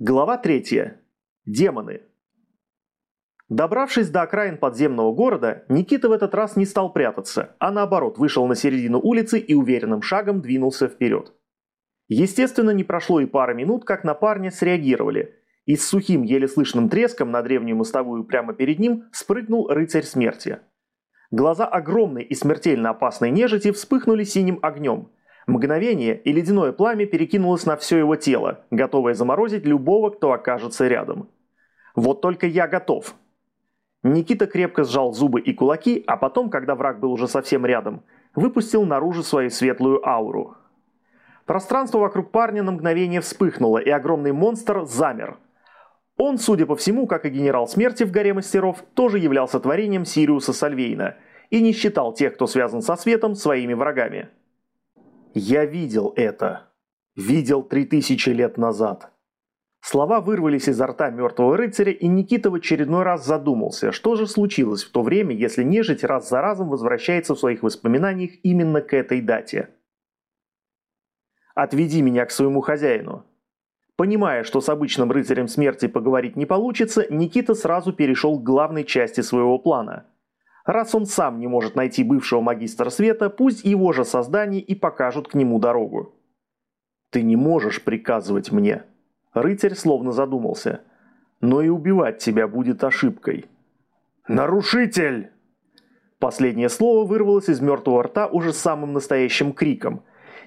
Глава 3. Демоны. Добравшись до окраин подземного города, Никита в этот раз не стал прятаться, а наоборот вышел на середину улицы и уверенным шагом двинулся вперед. Естественно, не прошло и пары минут, как на парня среагировали, и с сухим, еле слышным треском на древнюю мостовую прямо перед ним спрыгнул рыцарь смерти. Глаза огромной и смертельно опасной нежити вспыхнули синим огнем – Мгновение, и ледяное пламя перекинулось на все его тело, готовое заморозить любого, кто окажется рядом. Вот только я готов. Никита крепко сжал зубы и кулаки, а потом, когда враг был уже совсем рядом, выпустил наружу свою светлую ауру. Пространство вокруг парня на мгновение вспыхнуло, и огромный монстр замер. Он, судя по всему, как и генерал смерти в «Горе мастеров», тоже являлся творением Сириуса Сальвейна и не считал тех, кто связан со светом, своими врагами. Я видел это. Видел три тысячи лет назад. Слова вырвались изо рта мертвого рыцаря, и Никита в очередной раз задумался, что же случилось в то время, если нежить раз за разом возвращается в своих воспоминаниях именно к этой дате. «Отведи меня к своему хозяину». Понимая, что с обычным рыцарем смерти поговорить не получится, Никита сразу перешел к главной части своего плана – Раз он сам не может найти бывшего магистра света, пусть его же создание и покажут к нему дорогу. «Ты не можешь приказывать мне». Рыцарь словно задумался. «Но и убивать тебя будет ошибкой». «Нарушитель!» Последнее слово вырвалось из мертвого рта уже самым настоящим криком.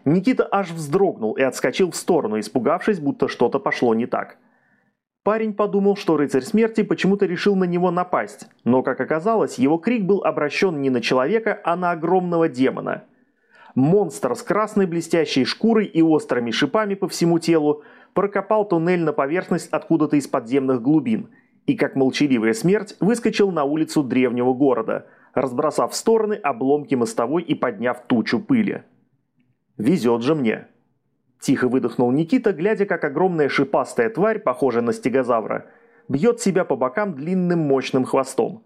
Никита аж вздрогнул и отскочил в сторону, испугавшись, будто что-то пошло не так. Парень подумал, что рыцарь смерти почему-то решил на него напасть, но, как оказалось, его крик был обращен не на человека, а на огромного демона. Монстр с красной блестящей шкурой и острыми шипами по всему телу прокопал туннель на поверхность откуда-то из подземных глубин и, как молчаливая смерть, выскочил на улицу древнего города, разбросав в стороны обломки мостовой и подняв тучу пыли. «Везет же мне», Тихо выдохнул Никита, глядя, как огромная шипастая тварь, похожая на стегозавра, бьет себя по бокам длинным мощным хвостом.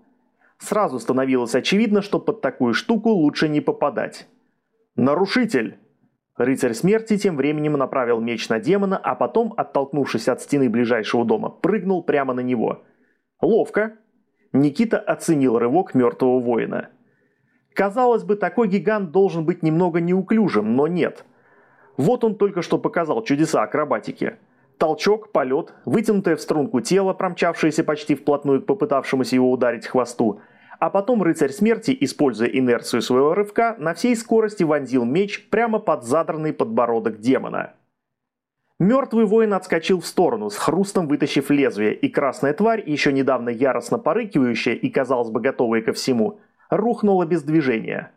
Сразу становилось очевидно, что под такую штуку лучше не попадать. «Нарушитель!» Рыцарь смерти тем временем направил меч на демона, а потом, оттолкнувшись от стены ближайшего дома, прыгнул прямо на него. «Ловко!» Никита оценил рывок мертвого воина. Казалось бы, такой гигант должен быть немного неуклюжим, но нет – вот он только что показал чудеса акробатики. Толчок, полет, вытянутое в струнку тело, промчавшееся почти вплотную к попытавшемуся его ударить хвосту, а потом рыцарь смерти, используя инерцию своего рывка, на всей скорости вонзил меч прямо под задранный подбородок демона. Мертвый воин отскочил в сторону, с хрустом вытащив лезвие, и красная тварь, еще недавно яростно порыкивающая и, казалось бы, готовая ко всему, рухнула без движения.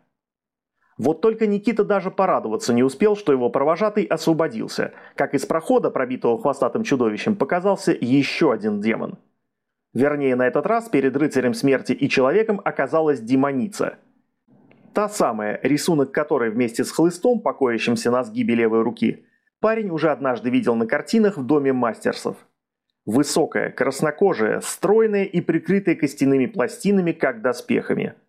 Вот только Никита даже порадоваться не успел, что его провожатый освободился, как из прохода, пробитого хвостатым чудовищем, показался еще один демон. Вернее, на этот раз перед рыцарем смерти и человеком оказалась демоница. Та самая, рисунок которой вместе с хлыстом, покоящимся на сгибе левой руки, парень уже однажды видел на картинах в доме мастерсов. Высокая, краснокожая, стройная и прикрытая костяными пластинами, как доспехами –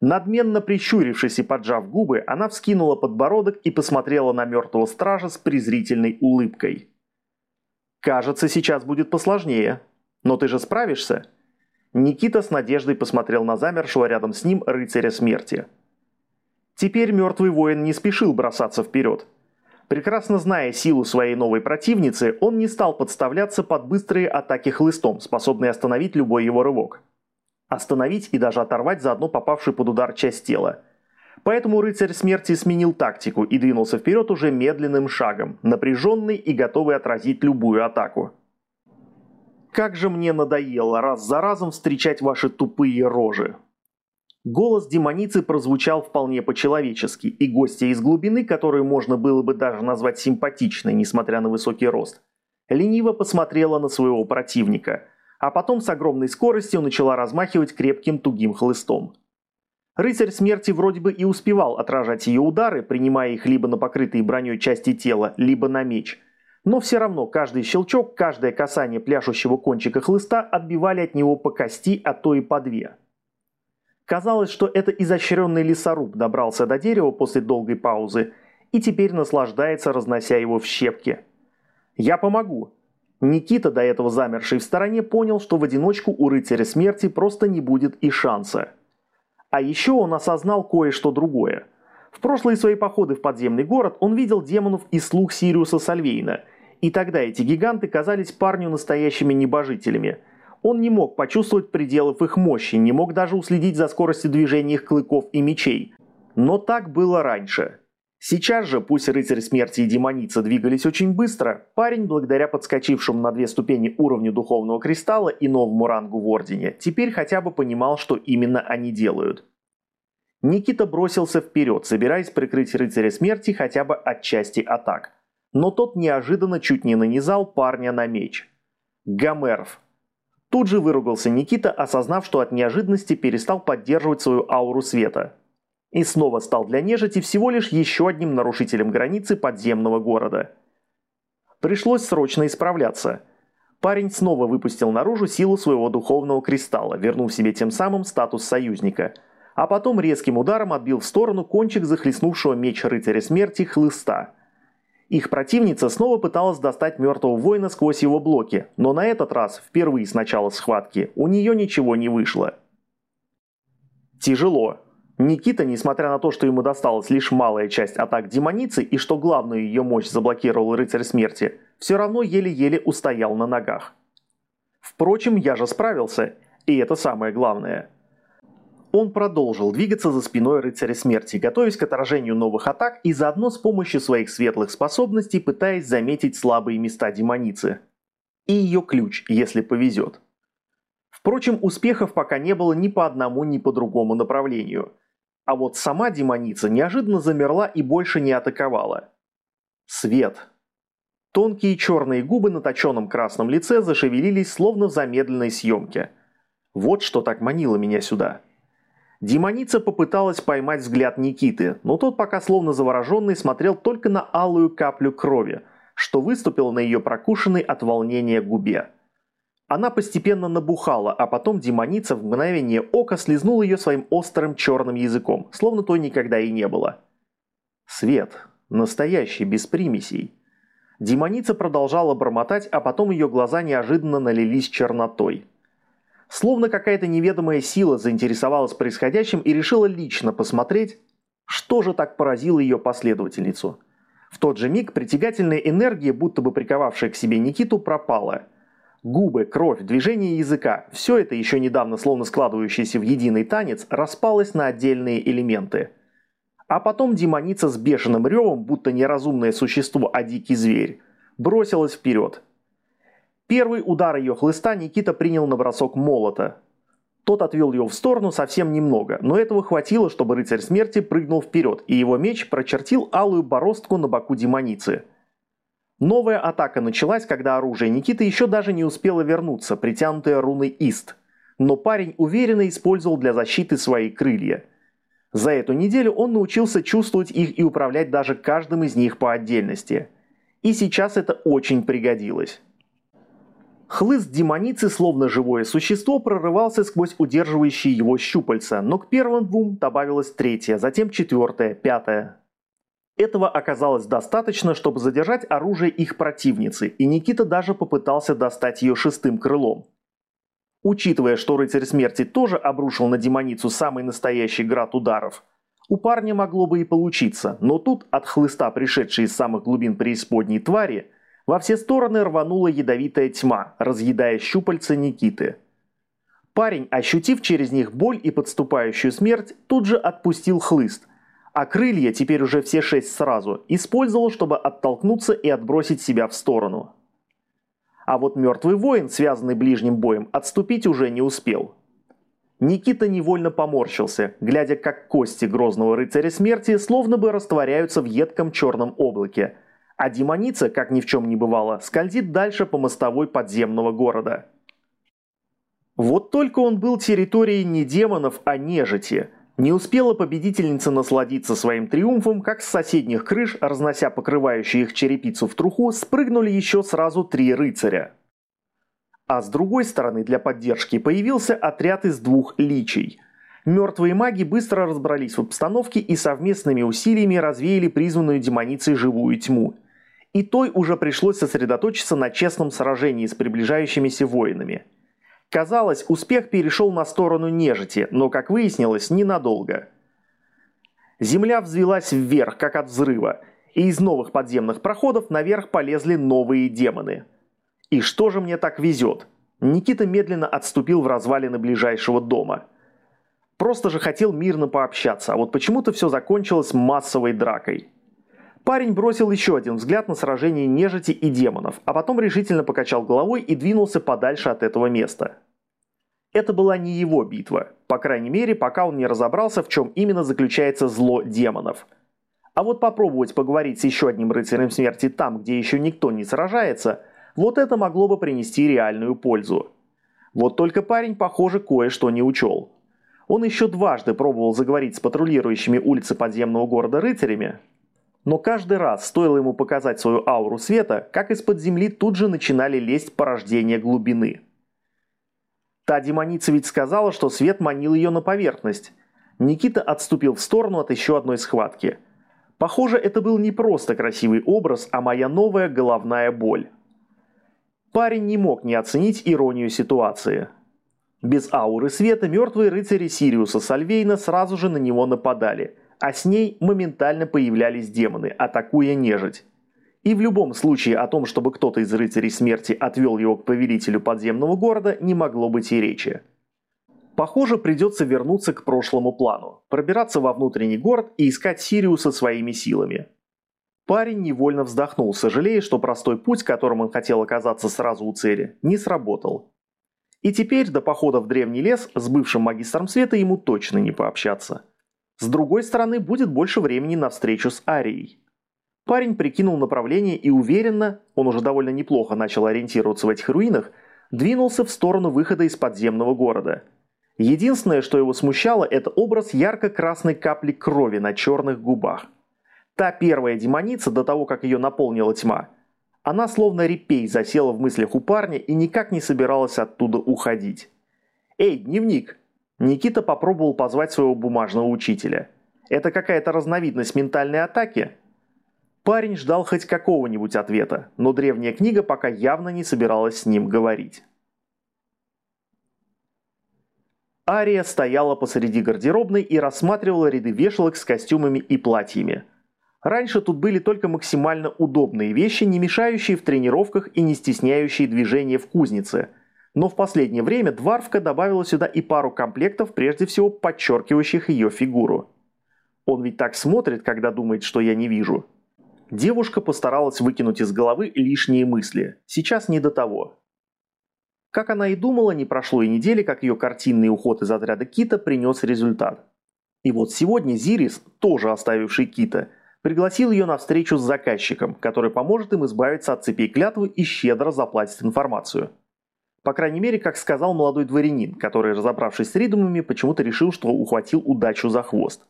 Надменно прищурившись и поджав губы, она вскинула подбородок и посмотрела на мертвого стража с презрительной улыбкой. «Кажется, сейчас будет посложнее. Но ты же справишься?» Никита с надеждой посмотрел на замершего рядом с ним рыцаря смерти. Теперь мертвый воин не спешил бросаться вперед. Прекрасно зная силу своей новой противницы, он не стал подставляться под быстрые атаки хлыстом, способные остановить любой его рывок остановить и даже оторвать заодно попавшую под удар часть тела. Поэтому рыцарь смерти сменил тактику и двинулся вперед уже медленным шагом, напряженный и готовый отразить любую атаку. «Как же мне надоело раз за разом встречать ваши тупые рожи!» Голос демоницы прозвучал вполне по-человечески, и гостья из глубины, которую можно было бы даже назвать симпатичной, несмотря на высокий рост, лениво посмотрела на своего противника – а потом с огромной скоростью начала размахивать крепким тугим хлыстом. Рыцарь смерти вроде бы и успевал отражать ее удары, принимая их либо на покрытые броней части тела, либо на меч. Но все равно каждый щелчок, каждое касание пляшущего кончика хлыста отбивали от него по кости, а то и по две. Казалось, что это изощренный лесоруб добрался до дерева после долгой паузы и теперь наслаждается, разнося его в щепки. «Я помогу», Никита, до этого замерший в стороне, понял, что в одиночку у рыцаря смерти просто не будет и шанса. А еще он осознал кое-что другое. В прошлые свои походы в подземный город он видел демонов и слуг Сириуса Сальвейна, и тогда эти гиганты казались парню настоящими небожителями. Он не мог почувствовать пределов их мощи, не мог даже уследить за скоростью движения их клыков и мечей. Но так было раньше. Сейчас же, пусть рыцарь смерти и демоница двигались очень быстро, парень, благодаря подскочившему на две ступени уровню духовного кристалла и новому рангу в Ордене, теперь хотя бы понимал, что именно они делают. Никита бросился вперед, собираясь прикрыть рыцаря смерти хотя бы от части атак. Но тот неожиданно чуть не нанизал парня на меч. Гомеров. Тут же выругался Никита, осознав, что от неожиданности перестал поддерживать свою ауру света и снова стал для нежити всего лишь еще одним нарушителем границы подземного города. Пришлось срочно исправляться. Парень снова выпустил наружу силу своего духовного кристалла, вернув себе тем самым статус союзника, а потом резким ударом отбил в сторону кончик захлестнувшего меч рыцаря смерти хлыста. Их противница снова пыталась достать мертвого воина сквозь его блоки, но на этот раз, впервые с начала схватки, у нее ничего не вышло. Тяжело, Никита, несмотря на то, что ему досталась лишь малая часть атак демоницы и что главную ее мощь заблокировал рыцарь смерти, все равно еле-еле устоял на ногах. Впрочем, я же справился, и это самое главное. Он продолжил двигаться за спиной рыцаря смерти, готовясь к отражению новых атак и заодно с помощью своих светлых способностей пытаясь заметить слабые места демоницы. И ее ключ, если повезет. Впрочем, успехов пока не было ни по одному, ни по другому направлению – а вот сама демоница неожиданно замерла и больше не атаковала. Свет. Тонкие черные губы на точенном красном лице зашевелились словно в замедленной съемке. Вот что так манило меня сюда. Демоница попыталась поймать взгляд Никиты, но тот пока словно завороженный смотрел только на алую каплю крови, что выступило на ее прокушенной от волнения губе. Она постепенно набухала, а потом демоница в мгновение ока слезнула ее своим острым черным языком, словно то никогда и не было. Свет. Настоящий, без примесей. Демоница продолжала бормотать, а потом ее глаза неожиданно налились чернотой. Словно какая-то неведомая сила заинтересовалась происходящим и решила лично посмотреть, что же так поразило ее последовательницу. В тот же миг притягательная энергия, будто бы приковавшая к себе Никиту, пропала – Губы, кровь, движение языка – все это, еще недавно словно складывающееся в единый танец, распалось на отдельные элементы. А потом демоница с бешеным ревом, будто неразумное существо, а дикий зверь, бросилась вперед. Первый удар ее хлыста Никита принял на бросок молота. Тот отвел ее в сторону совсем немного, но этого хватило, чтобы рыцарь смерти прыгнул вперед, и его меч прочертил алую бороздку на боку демоницы – Новая атака началась, когда оружие Никиты еще даже не успело вернуться, притянутое руной Ист. Но парень уверенно использовал для защиты свои крылья. За эту неделю он научился чувствовать их и управлять даже каждым из них по отдельности. И сейчас это очень пригодилось. Хлыст демоницы, словно живое существо, прорывался сквозь удерживающие его щупальца, но к первым двум добавилось третье, затем четвертое, пятое. Этого оказалось достаточно, чтобы задержать оружие их противницы, и Никита даже попытался достать ее шестым крылом. Учитывая, что рыцарь смерти тоже обрушил на демоницу самый настоящий град ударов, у парня могло бы и получиться, но тут от хлыста, пришедшей из самых глубин преисподней твари, во все стороны рванула ядовитая тьма, разъедая щупальца Никиты. Парень, ощутив через них боль и подступающую смерть, тут же отпустил хлыст – а крылья, теперь уже все шесть сразу, использовал, чтобы оттолкнуться и отбросить себя в сторону. А вот мертвый воин, связанный ближним боем, отступить уже не успел. Никита невольно поморщился, глядя, как кости грозного рыцаря смерти словно бы растворяются в едком черном облаке, а демоница, как ни в чем не бывало, скользит дальше по мостовой подземного города. Вот только он был территорией не демонов, а нежити – не успела победительница насладиться своим триумфом, как с соседних крыш, разнося покрывающую их черепицу в труху, спрыгнули еще сразу три рыцаря. А с другой стороны для поддержки появился отряд из двух личей. Мертвые маги быстро разобрались в обстановке и совместными усилиями развеяли призванную демоницей живую тьму. И той уже пришлось сосредоточиться на честном сражении с приближающимися воинами. Казалось, успех перешел на сторону нежити, но, как выяснилось, ненадолго. Земля взвелась вверх, как от взрыва, и из новых подземных проходов наверх полезли новые демоны. И что же мне так везет? Никита медленно отступил в развалины ближайшего дома. Просто же хотел мирно пообщаться, а вот почему-то все закончилось массовой дракой. Парень бросил еще один взгляд на сражение нежити и демонов, а потом решительно покачал головой и двинулся подальше от этого места. Это была не его битва, по крайней мере, пока он не разобрался, в чем именно заключается зло демонов. А вот попробовать поговорить с еще одним рыцарем смерти там, где еще никто не сражается, вот это могло бы принести реальную пользу. Вот только парень, похоже, кое-что не учел. Он еще дважды пробовал заговорить с патрулирующими улицы подземного города рыцарями, но каждый раз, стоило ему показать свою ауру света, как из-под земли тут же начинали лезть порождения глубины. Та демоница ведь сказала, что свет манил ее на поверхность. Никита отступил в сторону от еще одной схватки. Похоже, это был не просто красивый образ, а моя новая головная боль. Парень не мог не оценить иронию ситуации. Без ауры света мертвые рыцари Сириуса Сальвейна сразу же на него нападали, а с ней моментально появлялись демоны, атакуя нежить. И в любом случае о том, чтобы кто-то из рыцарей смерти отвел его к повелителю подземного города, не могло быть и речи. Похоже, придется вернуться к прошлому плану, пробираться во внутренний город и искать Сириуса своими силами. Парень невольно вздохнул, сожалея, что простой путь, которым он хотел оказаться сразу у цели, не сработал. И теперь до похода в древний лес с бывшим магистром света ему точно не пообщаться. С другой стороны, будет больше времени на встречу с Арией. Парень прикинул направление и уверенно, он уже довольно неплохо начал ориентироваться в этих руинах, двинулся в сторону выхода из подземного города. Единственное, что его смущало, это образ ярко-красной капли крови на черных губах. Та первая демоница, до того, как ее наполнила тьма, она словно репей засела в мыслях у парня и никак не собиралась оттуда уходить. «Эй, дневник!» Никита попробовал позвать своего бумажного учителя. «Это какая-то разновидность ментальной атаки?» Парень ждал хоть какого-нибудь ответа, но древняя книга пока явно не собиралась с ним говорить. Ария стояла посреди гардеробной и рассматривала ряды вешалок с костюмами и платьями. Раньше тут были только максимально удобные вещи, не мешающие в тренировках и не стесняющие движения в кузнице. Но в последнее время Дварфка добавила сюда и пару комплектов, прежде всего подчеркивающих ее фигуру. Он ведь так смотрит, когда думает, что я не вижу. Девушка постаралась выкинуть из головы лишние мысли. Сейчас не до того. Как она и думала, не прошло и недели, как ее картинный уход из отряда Кита принес результат. И вот сегодня Зирис, тоже оставивший Кита, пригласил ее на встречу с заказчиком, который поможет им избавиться от цепей клятвы и щедро заплатит информацию. По крайней мере, как сказал молодой дворянин, который, разобравшись с ридумами, почему-то решил, что ухватил удачу за хвост.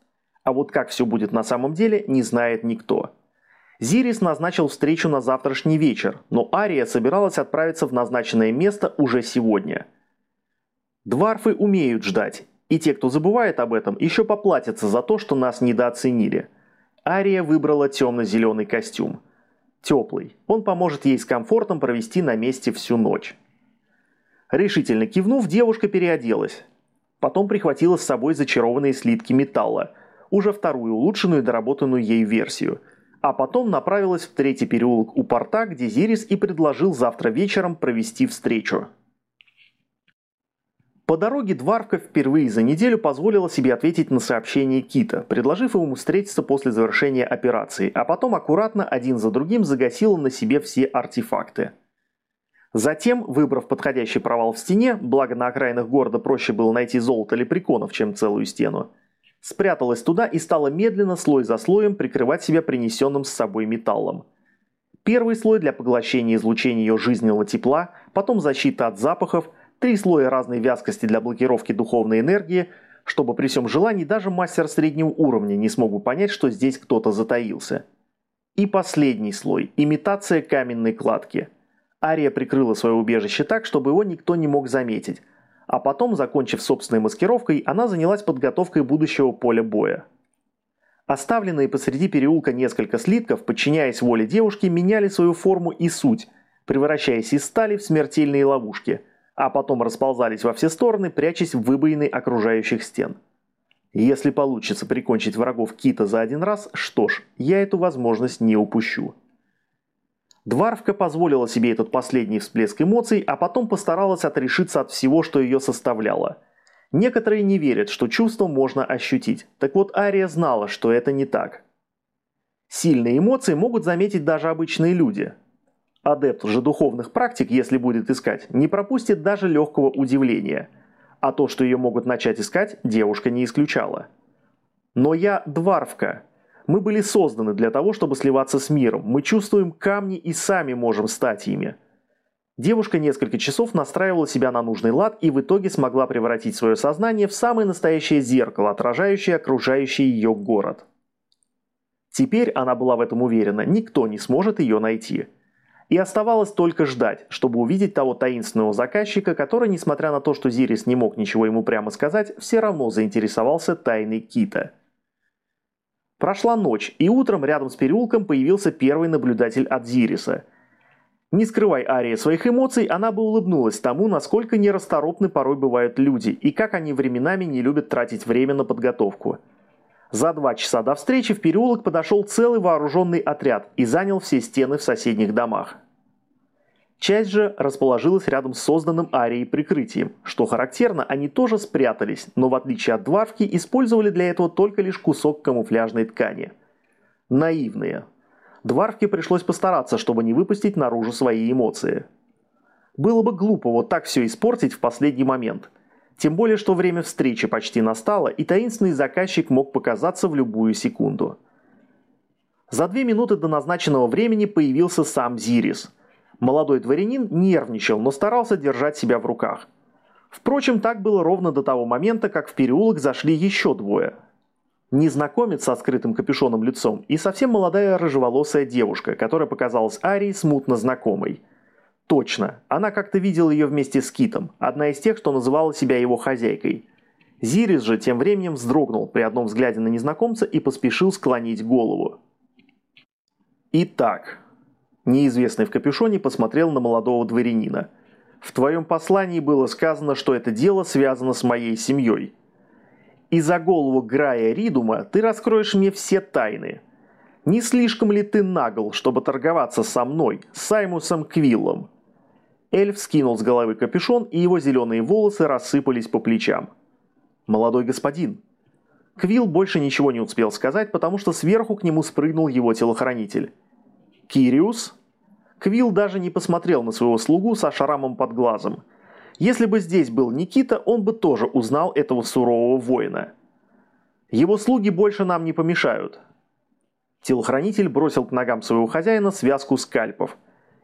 А вот как все будет на самом деле, не знает никто. Зирис назначил встречу на завтрашний вечер, но Ария собиралась отправиться в назначенное место уже сегодня. Дварфы умеют ждать, и те, кто забывает об этом, еще поплатятся за то, что нас недооценили. Ария выбрала темно-зеленый костюм. Теплый. Он поможет ей с комфортом провести на месте всю ночь. Решительно кивнув, девушка переоделась. Потом прихватила с собой зачарованные слитки металла, уже вторую улучшенную и доработанную ей версию – а потом направилась в третий переулок у порта, где Зирис и предложил завтра вечером провести встречу. По дороге Дварка впервые за неделю позволила себе ответить на сообщение Кита, предложив ему встретиться после завершения операции, а потом аккуратно один за другим загасила на себе все артефакты. Затем, выбрав подходящий провал в стене, благо на окраинах города проще было найти золото лепреконов, чем целую стену, спряталась туда и стала медленно слой за слоем прикрывать себя принесенным с собой металлом. Первый слой для поглощения излучения ее жизненного тепла, потом защита от запахов, три слоя разной вязкости для блокировки духовной энергии, чтобы при всем желании даже мастер среднего уровня не смог бы понять, что здесь кто-то затаился. И последний слой – имитация каменной кладки. Ария прикрыла свое убежище так, чтобы его никто не мог заметить – а потом, закончив собственной маскировкой, она занялась подготовкой будущего поля боя. Оставленные посреди переулка несколько слитков, подчиняясь воле девушки, меняли свою форму и суть, превращаясь из стали в смертельные ловушки, а потом расползались во все стороны, прячась в выбоины окружающих стен. Если получится прикончить врагов Кита за один раз, что ж, я эту возможность не упущу. Дварвка позволила себе этот последний всплеск эмоций, а потом постаралась отрешиться от всего, что ее составляло. Некоторые не верят, что чувство можно ощутить, так вот Ария знала, что это не так. Сильные эмоции могут заметить даже обычные люди. Адепт же духовных практик, если будет искать, не пропустит даже легкого удивления. А то, что ее могут начать искать, девушка не исключала. Но я дварвка – мы были созданы для того, чтобы сливаться с миром. Мы чувствуем камни и сами можем стать ими. Девушка несколько часов настраивала себя на нужный лад и в итоге смогла превратить свое сознание в самое настоящее зеркало, отражающее окружающий ее город. Теперь она была в этом уверена, никто не сможет ее найти. И оставалось только ждать, чтобы увидеть того таинственного заказчика, который, несмотря на то, что Зирис не мог ничего ему прямо сказать, все равно заинтересовался тайной Кита – Прошла ночь, и утром рядом с переулком появился первый наблюдатель от Зириса. Не скрывай Ария своих эмоций, она бы улыбнулась тому, насколько нерасторопны порой бывают люди, и как они временами не любят тратить время на подготовку. За два часа до встречи в переулок подошел целый вооруженный отряд и занял все стены в соседних домах. Часть же расположилась рядом с созданным арией прикрытием. Что характерно, они тоже спрятались, но в отличие от дварфки использовали для этого только лишь кусок камуфляжной ткани. Наивные. Дварфке пришлось постараться, чтобы не выпустить наружу свои эмоции. Было бы глупо вот так все испортить в последний момент. Тем более, что время встречи почти настало, и таинственный заказчик мог показаться в любую секунду. За две минуты до назначенного времени появился сам Зирис – Молодой дворянин нервничал, но старался держать себя в руках. Впрочем, так было ровно до того момента, как в переулок зашли еще двое. Незнакомец со скрытым капюшоном лицом и совсем молодая рыжеволосая девушка, которая показалась Арии смутно знакомой. Точно, она как-то видела ее вместе с Китом, одна из тех, что называла себя его хозяйкой. Зирис же тем временем вздрогнул при одном взгляде на незнакомца и поспешил склонить голову. Итак, Неизвестный в капюшоне посмотрел на молодого дворянина. «В твоем послании было сказано, что это дело связано с моей семьей. И за голову Грая Ридума ты раскроешь мне все тайны. Не слишком ли ты нагл, чтобы торговаться со мной, Саймусом Квиллом?» Эльф скинул с головы капюшон, и его зеленые волосы рассыпались по плечам. «Молодой господин». Квилл больше ничего не успел сказать, потому что сверху к нему спрыгнул его телохранитель. «Кириус?» Квилл даже не посмотрел на своего слугу со шрамом под глазом. Если бы здесь был Никита, он бы тоже узнал этого сурового воина. Его слуги больше нам не помешают. Телохранитель бросил к ногам своего хозяина связку скальпов.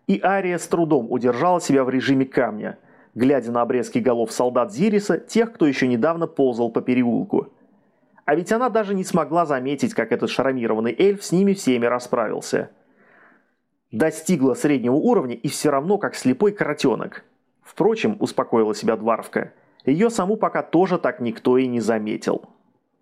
И Ария с трудом удержала себя в режиме камня, глядя на обрезки голов солдат Зириса, тех, кто еще недавно ползал по переулку. А ведь она даже не смогла заметить, как этот шрамированный эльф с ними всеми расправился – Достигла среднего уровня и все равно как слепой коротенок. Впрочем, успокоила себя Дварвка, ее саму пока тоже так никто и не заметил.